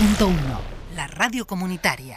90.1, la radio comunitaria.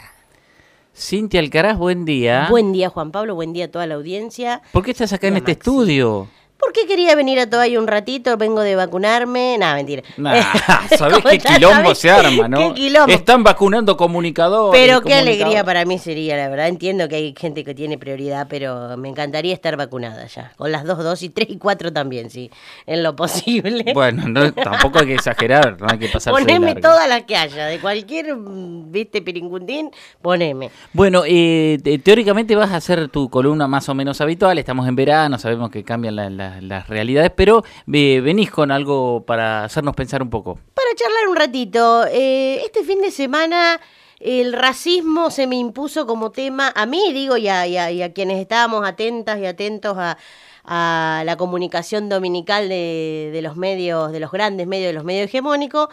Cintia Alcaraz, buen día. Buen día, Juan Pablo. Buen día a toda la audiencia. ¿Por qué estás acá Y en este Maxi. estudio? ¿Por qué quería venir a Toay un ratito? Vengo de vacunarme. Nada, mentira. Nah, ¿Sabés ¿Cómo qué quilombo se arma, no? ¿Qué quilombo? Están vacunando comunicadores. Pero qué alegría para mí sería, la verdad. Entiendo que hay gente que tiene prioridad, pero me encantaría estar vacunada ya. Con las dos dosis, tres y cuatro también, sí. En lo posible. Bueno, no, tampoco hay que exagerar, no hay que pasarse de poneme todas las que haya. De cualquier, viste, piringundín, poneme. Bueno, eh, te- teóricamente vas a hacer tu columna más o menos habitual, estamos en verano, sabemos que cambian la- la- las realidades, pero eh, venís con algo para hacernos pensar un poco. Para charlar un ratito, eh, este fin de semana el racismo se me impuso como tema, a mí digo, y a, y a- quienes estábamos atentas y atentos a, a la comunicación dominical de los medios, de los grandes medios, de los medios hegemónicos.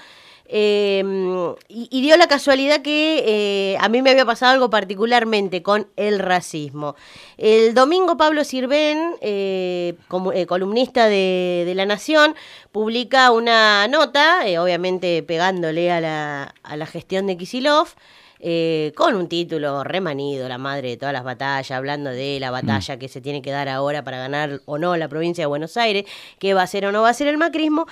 Eh, y, dio la casualidad que eh, a mí me había pasado algo particularmente con el racismo. El domingo Pablo Sirven, eh, eh, columnista de, La Nación, publica una nota, obviamente pegándole a la, a la gestión de Kisilov, eh, con un título remanido, la madre de todas las batallas, hablando de la batalla que se tiene que dar ahora para ganar o no la provincia de Buenos Aires, qué va a ser o no va a ser el macrismo,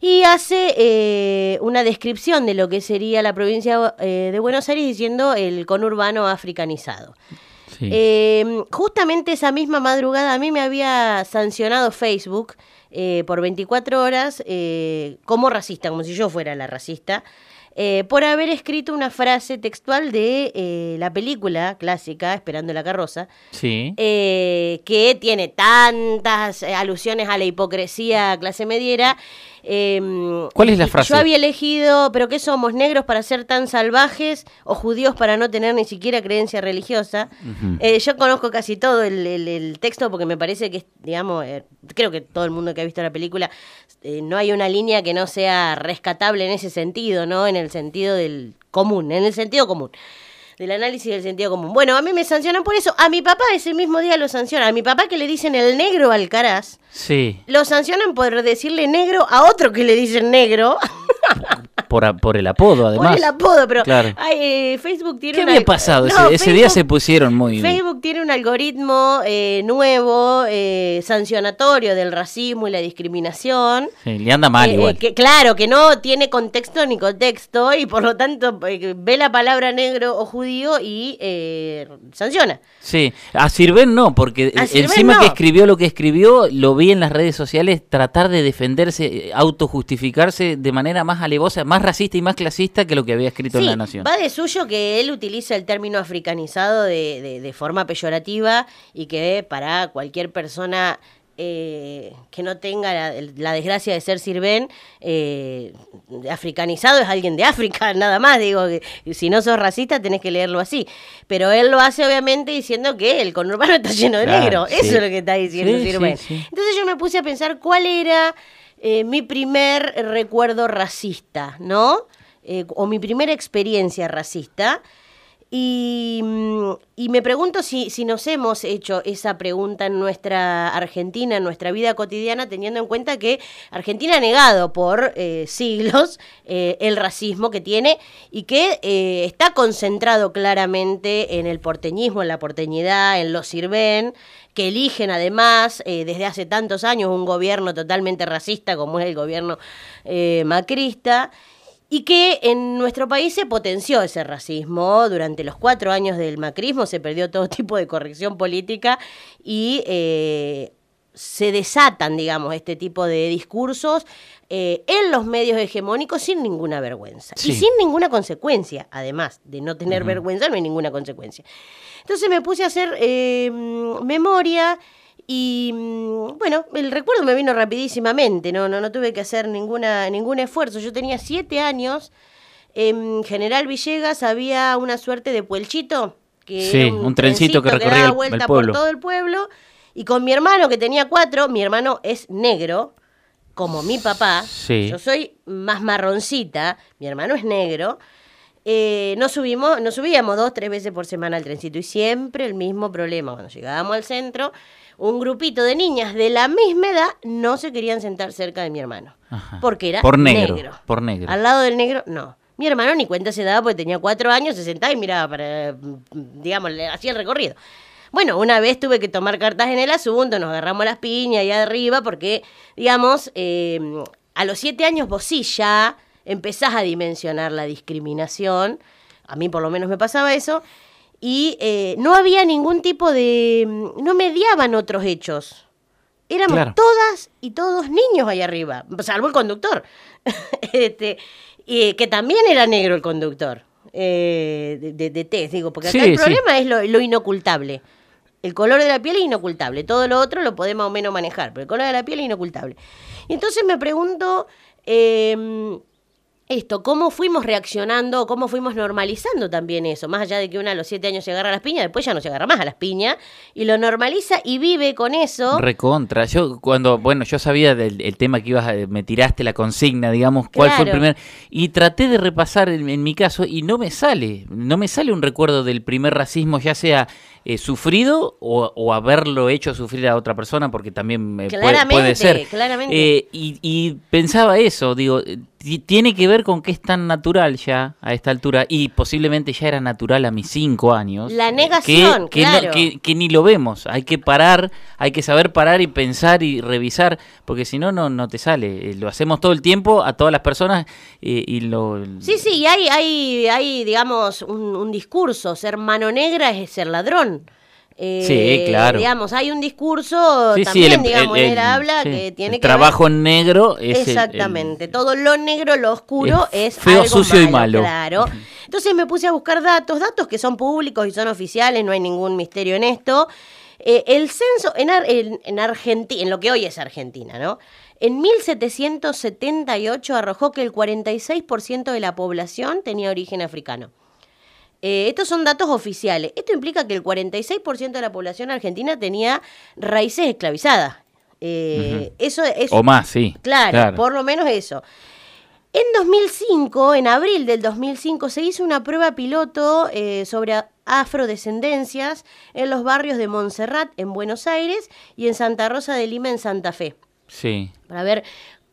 y hace eh, una descripción de lo que sería la provincia eh, de Buenos Aires diciendo el conurbano africanizado. Sí. Eh, justamente esa misma madrugada a mí me había sancionado Facebook eh, por 24 horas eh, como racista, como si yo fuera la racista, eh, por haber escrito una frase textual de eh, la película clásica Esperando la carroza, sí. eh, que tiene tantas eh, alusiones a la hipocresía clase mediera. Eh, ¿Cuál es la frase? Yo había elegido, pero ¿qué somos? ¿Negros para ser tan salvajes o judíos para no tener ni siquiera creencia religiosa? Eh, yo conozco casi todo el, el- el texto porque me parece que, es, digamos, eh, creo que todo el mundo que ha visto la película, eh, no hay una línea que no sea rescatable en ese sentido, ¿no? En el sentido del común, en el sentido común. Del análisis del sentido común. Bueno, a mí me sancionan por eso. A mi papá ese mismo día lo sancionan. A mi papá que le dicen el negro Alcaraz, Sí, lo sancionan por decirle negro a otro que le dicen negro. por, por el apodo además. por el apodo, pero Claro. ay, eh, Facebook tiene ¿Qué un había pasado? No, ese, ese día Facebook- se pusieron muy... Facebook tiene un algoritmo eh, nuevo, eh, sancionatorio del racismo y la discriminación. Sí, le anda mal Eh, igual. eh, que, claro, que no tiene contexto ni contexto y por lo tanto eh, ve la palabra negro o judío y sanciona. Sí, a Sirven no, porque Sirven encima no. que escribió lo que escribió, lo vi en las redes sociales tratar de defenderse, autojustificarse de manera más alevosa, más racista y más clasista que lo que había escrito en La Nación. va de suyo que él utiliza el término africanizado de, de- de forma peyorativa y que para cualquier persona eh, que no tenga la, la desgracia de ser sirven, eh, africanizado es alguien de África, nada más. Digo, que si no sos racista tenés que leerlo así. Pero él lo hace obviamente diciendo que el conurbano está lleno de Claro, negro. sí. Eso es lo que está diciendo Sí, Sirven. sí. Entonces yo me puse a pensar cuál era eh, mi primer recuerdo racista, ¿no? Eh, o mi primera experiencia racista. Y, mm, y me pregunto si, si nos hemos hecho esa pregunta en nuestra Argentina, en nuestra vida cotidiana, teniendo en cuenta que Argentina ha negado por eh, siglos el racismo que tiene y que está concentrado claramente en el porteñismo, en la porteñidad, en los sirven, que eligen además eh, desde hace tantos años un gobierno totalmente racista como es el gobierno eh, macrista. Y que en nuestro país se potenció ese racismo. Durante los cuatro años del macrismo se perdió todo tipo de corrección política y eh, se desatan, digamos, este tipo de discursos eh, en los medios hegemónicos sin ninguna vergüenza. Sí. Y sin ninguna consecuencia, además de no tener vergüenza, no hay ninguna consecuencia. Entonces me puse a hacer eh, memoria y mm, bueno, el recuerdo me vino rapidísimamente, no, no, no tuve que hacer ninguna, ningún esfuerzo. Yo tenía siete años, en General Villegas había una suerte de puelchito, que Sí, era un trencito que recorría daba el- el vuelta pueblo. por todo el pueblo, y con mi hermano que tenía cuatro, mi hermano es negro, como mi papá, Sí. yo soy más marroncita, mi hermano es negro, eh, nos subimos, nos subíamos dos, tres veces por semana al trencito y siempre el mismo problema. Cuando llegábamos al centro, un grupito de niñas de la misma edad no se querían sentar cerca de mi hermano. Ajá. Porque era Por negro, por negro. Al lado del negro, no. Mi hermano ni cuenta se daba porque tenía cuatro años, se sentaba y miraba para, digamos, le hacía el recorrido. Bueno, una vez tuve que tomar cartas en el asunto, nos agarramos las piñas ahí arriba porque, digamos, eh, a los siete años vos sí ya empezás a dimensionar la discriminación, a mí por lo menos me pasaba eso, y eh, no había ningún tipo de... no mediaban otros hechos. Éramos Claro. todas y todos niños ahí arriba, salvo el conductor, este, y que también era negro el conductor eh, de, de, de test, digo, porque acá Sí, el sí. problema es lo, lo inocultable. El color de la piel es inocultable, todo lo otro lo podemos más o menos manejar, pero el color de la piel es inocultable. Y entonces me pregunto eh, esto, cómo fuimos reaccionando, cómo fuimos normalizando también eso, más allá de que una a los siete años se agarra a las piñas, después ya no se agarra más a las piñas, y lo normaliza y vive con eso. Recontra. Yo cuando, bueno, yo sabía del el tema que ibas a, me tiraste la consigna, digamos, cuál fue el primer y traté de repasar en, en mi caso y no me sale, no me sale un recuerdo del primer racismo, ya sea eh, sufrido o, o haberlo hecho sufrir a otra persona, porque también eh, puede- Claramente, puede ser. claramente. Eh, y, y pensaba eso, digo, tiene que ver con que es tan natural ya a esta altura y posiblemente ya era natural a mis cinco años. La eh, negación, que, que no- claro. que- que ni lo vemos. Hay que parar, hay que saber parar y pensar y revisar, porque si no, no, no te sale. Eh, Lo hacemos todo el tiempo a todas las personas eh, y lo... Sí, sí, y hay, hay, hay digamos, un, un discurso, ser mano negra es ser ladrón. Eh, Sí, claro. Digamos, hay un discurso Sí, sí, también, el, em- digamos, el- el- habla sí, que tiene que trabajo ver- negro es Exactamente, todo lo negro, lo oscuro Es es, feo, algo sucio y malo. Claro. Entonces me puse a buscar datos, datos que son públicos y son oficiales, no hay ningún misterio en esto. Eh, el censo en, Ar- en, en Argentina, en lo que hoy es Argentina, ¿no? En 1778 arrojó que el 46% de la población tenía origen africano. Eh, estos son datos oficiales. Esto implica que el 46% de la población argentina tenía raíces esclavizadas. Eh, Eso es O más, sí. Claro, por lo menos eso. En 2005, en abril del 2005, se hizo una prueba piloto eh, sobre afrodescendencias en los barrios de Montserrat, en Buenos Aires, y en Santa Rosa de Lima, en Santa Fe, Sí. para ver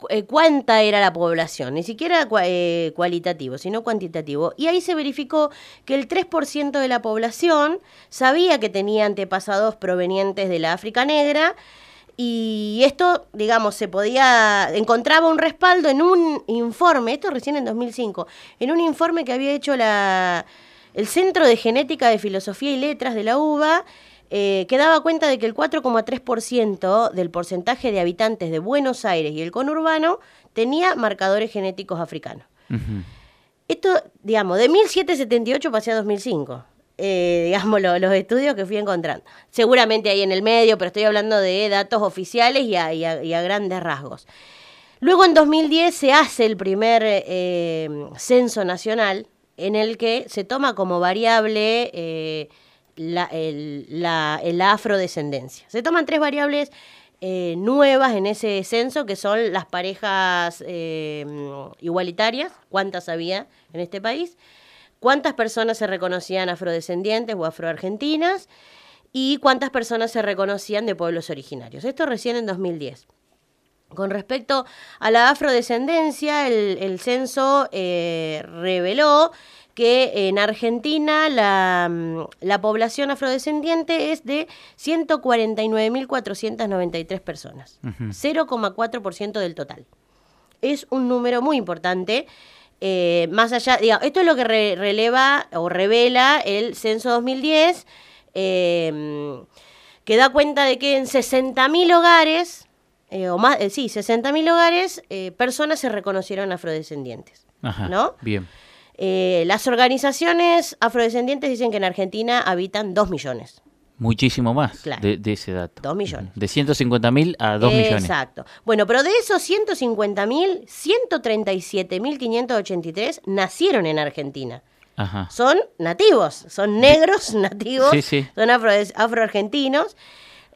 eh, cuánta era la población, ni siquiera eh, cualitativo, sino cuantitativo. Y ahí se verificó que el 3% de la población sabía que tenía antepasados provenientes de la África Negra, y esto, digamos, se podía, encontraba un respaldo en un informe, esto recién en 2005, en un informe que había hecho la, el Centro de Genética de Filosofía y Letras de la UBA, eh, que daba cuenta de que el 4,3% del porcentaje de habitantes de Buenos Aires y el conurbano tenía marcadores genéticos africanos. Esto, digamos, de 1778 pasé a 2005. eh, digamos, lo- los estudios que fui encontrando. Seguramente hay en el medio, pero estoy hablando de datos oficiales y a, y a- y a grandes rasgos. Luego en 2010 se hace el primer eh, censo nacional en el que se toma como variable la, el- la- la afrodescendencia. Se toman tres variables eh, nuevas en ese censo que son las parejas eh, igualitarias, cuántas había en este país, cuántas personas se reconocían afrodescendientes o afroargentinas y cuántas personas se reconocían de pueblos originarios. Esto recién en 2010. Con respecto a la afrodescendencia, el, el censo eh, reveló que en Argentina la, mm, la población afrodescendiente es de 149.493 personas, 0,4% del total. Es un número muy importante. eh, más allá, digamos, esto es lo que re- releva o revela el censo 2010, eh, que da cuenta de que en 60.000 hogares, eh, o más, eh, sí, 60.000 hogares, personas se reconocieron afrodescendientes. Ajá. ¿No? Bien. Eh, las organizaciones afrodescendientes dicen que en Argentina habitan 2 millones. Muchísimo más Claro. de, de ese dato. Dos millones. De 150.000 a 2 millones. Exacto. Bueno, pero de esos 150.000, 137.583 nacieron en Argentina. Ajá. Son nativos, son negros nativos, Sí, sí. son afro, afroargentinos.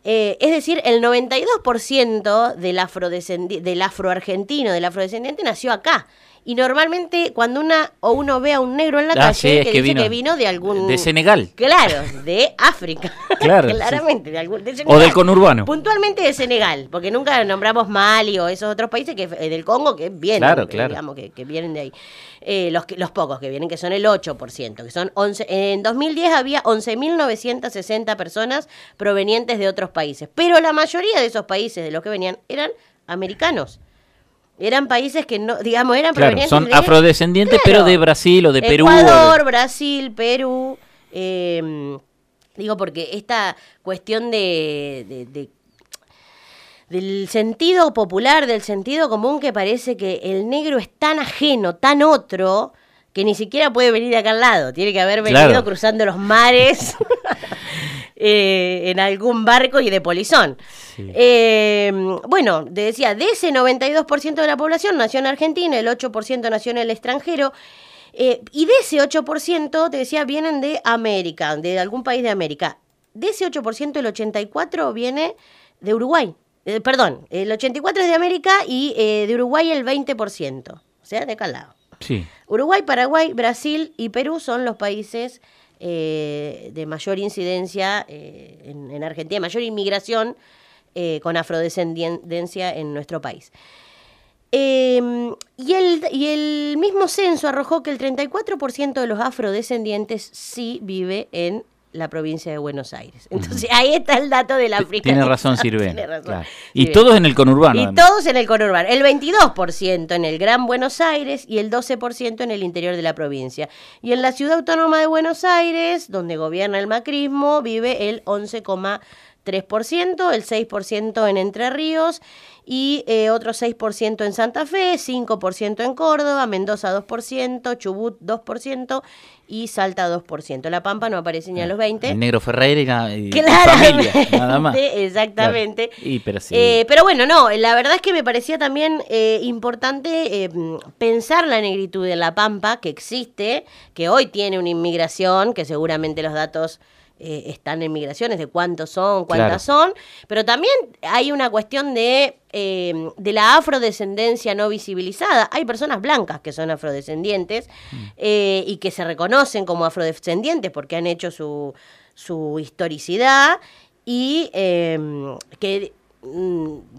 Eh, es decir, el 92% del, afrodescendi- del afroargentino, del afrodescendiente, nació acá. Y normalmente cuando una o uno ve a un negro en la Ah, calle, sí, es que, que dice vino que vino de algún... De Senegal. Claro, de África. Claro, sí. Claramente, de algún, de O del conurbano. Puntualmente de Senegal, porque nunca nombramos Mali o esos otros países que eh, del Congo que vienen, Claro, eh, claro. digamos que, que vienen de ahí. Eh, los, los pocos que vienen, que son el 8%, que son 11. En 2010 había 11.960 personas provenientes de otros países, pero la mayoría de esos países de los que venían eran americanos. Eran países que no, digamos, eran Claro, provenientes son de- afrodescendientes, pero de Brasil o de Perú. o de- Ecuador, Brasil, Perú. eh, digo, porque esta cuestión de, de- de- del sentido popular, del sentido común, que parece que el negro es tan ajeno, tan otro, que ni siquiera puede venir de acá al lado. Tiene que haber venido Claro. cruzando los mares eh, en algún barco y de polizón. Sí. Eh, bueno, te decía, de ese 92% de la población nació en Argentina, el 8% nació en el extranjero. eh, y de ese 8%, te decía, vienen de América, de algún país de América. De ese 8%, el 84% viene de Uruguay. Eh, perdón, el 84% es de América y eh, de Uruguay el 20%. O sea, de acá al lado. Sí. Uruguay, Paraguay, Brasil y Perú son los países eh, de mayor incidencia eh, en, en Argentina, mayor inmigración eh, con afrodescendencia en nuestro país. Eh, y, el, y el mismo censo arrojó que el 34% de los afrodescendientes sí vive en la provincia de Buenos Aires. Entonces ahí está el dato del África. Tiene razón, Sirven. Tiene razón. Claro. Y Sirven. todos en el conurbano. Y además. todos en el conurbano. El 22% en el Gran Buenos Aires y el 12% en el interior de la provincia. Y en la ciudad autónoma de Buenos Aires, donde gobierna el macrismo, vive el 11,3%, el 6% en Entre Ríos y eh, otro 6% en Santa Fe, 5% en Córdoba, Mendoza 2%, Chubut 2% y Salta 2%. La Pampa no aparece ni a los 20. El negro Ferreira y familia, nada más. exactamente. Claro. Y, pero sí. Eh, pero bueno, no, la verdad es que me parecía también eh, importante eh, pensar la negritud de La Pampa, que existe, que hoy tiene una inmigración, que seguramente los datos eh, están en migraciones, de cuántos son, cuántas son, pero también hay una cuestión de, eh, de la afrodescendencia no visibilizada. Hay personas blancas que son afrodescendientes eh, y que se reconocen como afrodescendientes porque han hecho su, su historicidad y eh, que mm,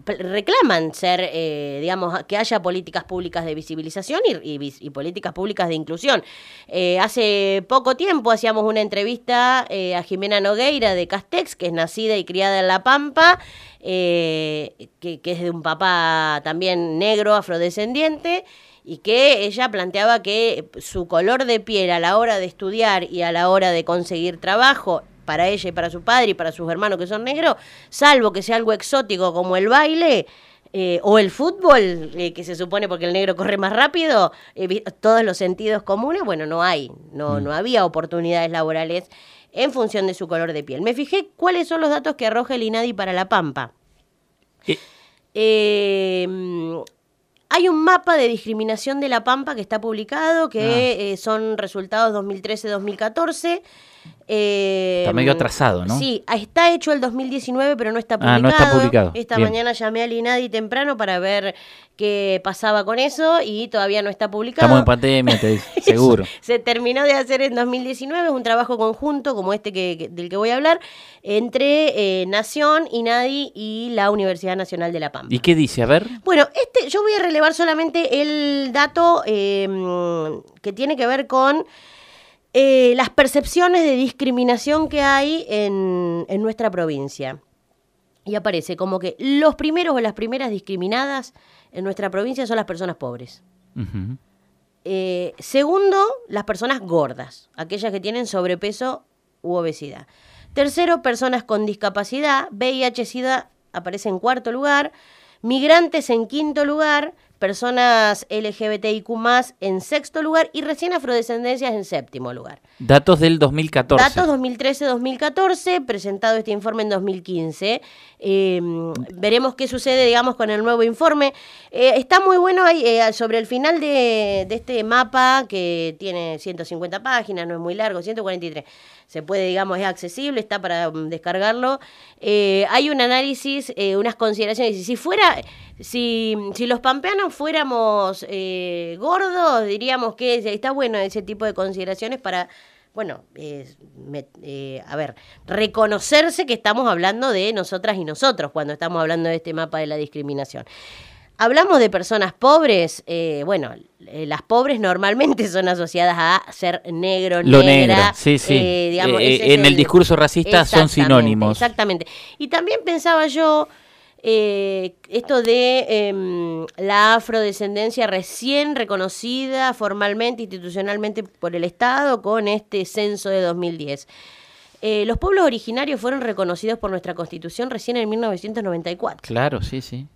reclaman ser, eh, digamos, que haya políticas públicas de visibilización y, políticas públicas de inclusión. Eh, hace poco tiempo hacíamos una entrevista eh, a Jimena Nogueira de Castex, que es nacida y criada en La Pampa, que, que es de un papá también negro, afrodescendiente, y que ella planteaba que su color de piel a la hora de estudiar y a la hora de conseguir trabajo para ella y para su padre y para sus hermanos que son negros, salvo que sea algo exótico como el baile eh, o el fútbol, eh, que se supone porque el negro corre más rápido, eh, todos los sentidos comunes, bueno, no hay, no, no había oportunidades laborales en función de su color de piel. Me fijé cuáles son los datos que arroja el INADI para La Pampa. Eh, Eh, mm, hay un mapa de discriminación de La Pampa que está publicado, que eh, son resultados 2013-2014. Eh, Está medio atrasado, ¿no? Sí, ah, está hecho el 2019, pero no está publicado. Ah, no está publicado. Esta Bien. mañana llamé al INADI temprano para ver qué pasaba con eso y todavía no está publicado. Estamos en pandemia, te dice, seguro. Se terminó de hacer en 2019, es un trabajo conjunto como este que, que- del que voy a hablar, entre eh, Nación, INADI y la Universidad Nacional de La Pampa. ¿Y qué dice? A ver. Bueno, este, yo voy a relevar solamente el dato eh, que tiene que ver con eh, las percepciones de discriminación que hay en, en nuestra provincia. Y aparece como que los primeros o las primeras discriminadas en nuestra provincia son las personas pobres. Eh, segundo, las personas gordas, aquellas que tienen sobrepeso u obesidad. Tercero, personas con discapacidad. VIH-Sida aparece en cuarto lugar. Migrantes en quinto lugar. Personas LGBTIQ en sexto lugar. Y recién afrodescendencias en séptimo lugar. Datos del 2014. Datos 2013-2014, presentado este informe en 2015. Eh, veremos qué sucede, digamos, con el nuevo informe. Eh, está muy bueno ahí, eh, sobre el final de, de este mapa, que tiene 150 páginas, no es muy largo, 143. Se puede, digamos, es accesible, está para mm, descargarlo. Eh, hay un análisis, eh, unas consideraciones. Si fuera, si, si los pampeanos fuéramos eh, gordos, diríamos que está bueno ese tipo de consideraciones para, bueno, eh, me- eh, a ver, reconocerse que estamos hablando de nosotras y nosotros cuando estamos hablando de este mapa de la discriminación. Hablamos de personas pobres, eh, bueno, eh, las pobres normalmente son asociadas a ser negro, Lo negra. negro, sí, sí. eh, digamos, Eh, en el discurso racista son sinónimos. Exactamente. Y también pensaba yo eh, esto de em, la afrodescendencia recién reconocida formalmente, institucionalmente por el Estado con este censo de 2010. Eh, los pueblos originarios fueron reconocidos por nuestra constitución recién en 1994 Claro, sí, sí.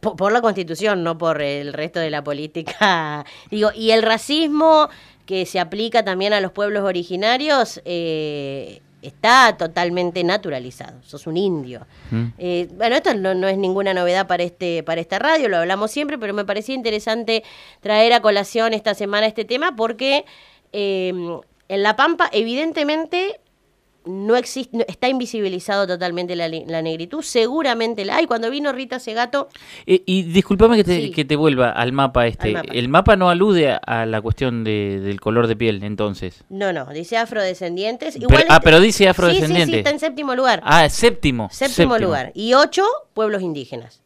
Por, por la constitución, no por el resto de la política. Digo, y el racismo que se aplica también a los pueblos originarios eh, está totalmente naturalizado. Sos un indio. Mm. Eh, bueno, esto no, no es ninguna novedad para este para esta radio, lo hablamos siempre, pero me parecía interesante traer a colación esta semana este tema porque eh, en La Pampa, evidentemente, no existe, está invisibilizado totalmente la, la negritud, seguramente la hay. Cuando vino Rita Segato, Eh, y discúlpame que te, Sí. que te vuelva al mapa este. Al mapa. El mapa no alude a, la cuestión de- del color de piel, entonces. no, no, dice afrodescendientes. Pero- Igual ah, este- pero dice Sí, sí, sí, está en séptimo lugar. Ah, séptimo. séptimo, lugar. Y ocho, pueblos indígenas.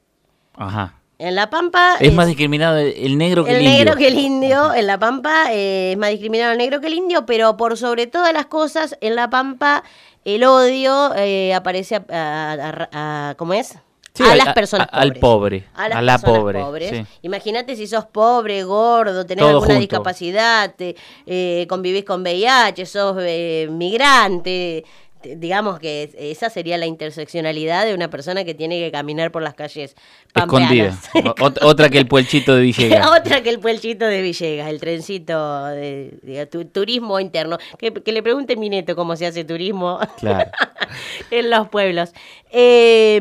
Ajá. En La Pampa... Es más discriminado el, el negro que el, el indio. negro que el indio, en La Pampa eh, es más discriminado el negro que el indio, pero por sobre todas las cosas, en La Pampa el odio eh, aparece a, a- a- a- ¿cómo es? Sí, a las personas a- al pobres. pobre, A, las la pobre, pobres. sí. Imagínate si sos pobre, gordo, tenés Todo alguna junto. discapacidad, te, eh, convivís con VIH, sos eh, migrante. Digamos que es- esa sería la interseccionalidad de una persona que tiene que caminar por las calles Escondida. pampeanas. Ot- otra que el puelchito de Villegas. Otra que el puelchito de Villegas, el trencito de, de tu- turismo interno. Que, que le pregunte mi neto cómo se hace turismo Claro. en los pueblos. Eh,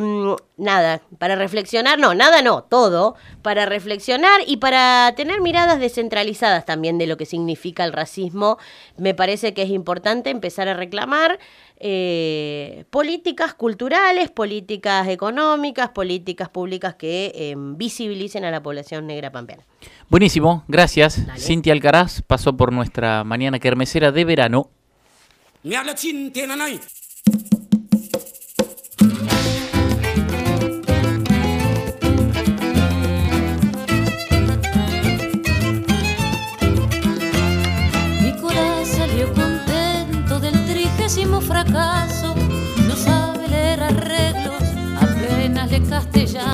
nada, para reflexionar, no, nada no, todo, para reflexionar y para tener miradas descentralizadas también de lo que significa el racismo, me parece que es importante empezar a reclamar eh, políticas culturales, políticas económicas, políticas públicas que eh, visibilicen a la población negra pampeana. Buenísimo, gracias. Dale. Cintia Alcaraz pasó por nuestra mañana kermesera de verano. Me habla chin, tiene fracaso, no sabe leer arreglos, apenas le castellano.